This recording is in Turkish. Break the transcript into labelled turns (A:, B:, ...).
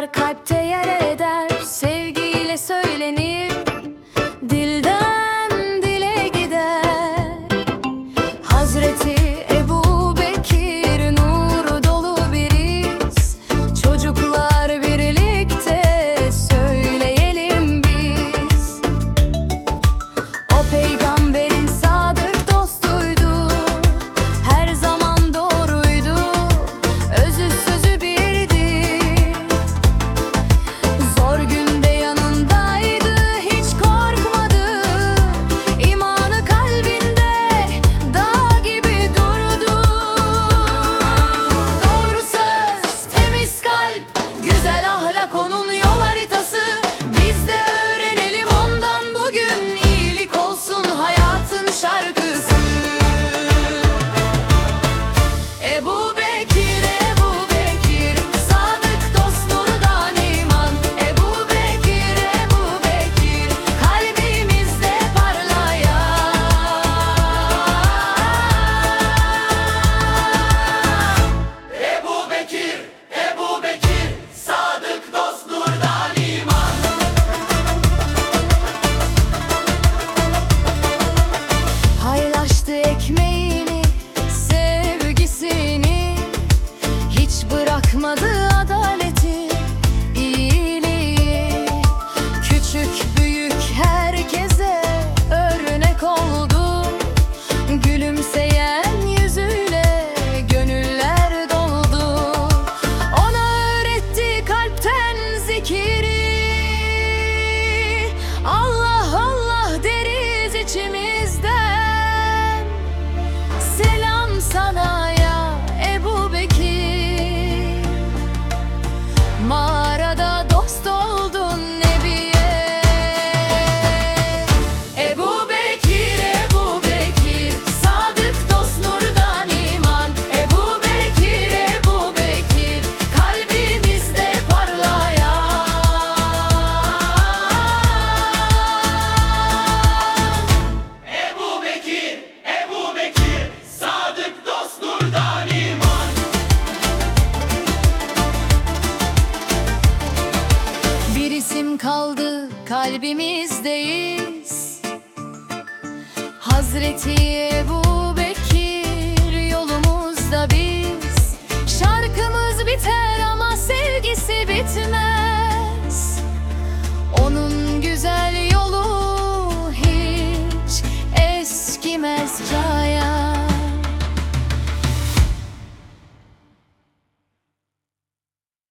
A: kalpte yer eder Gülümseyen kaldı kalbimizdeyiz. Hazreti Ebu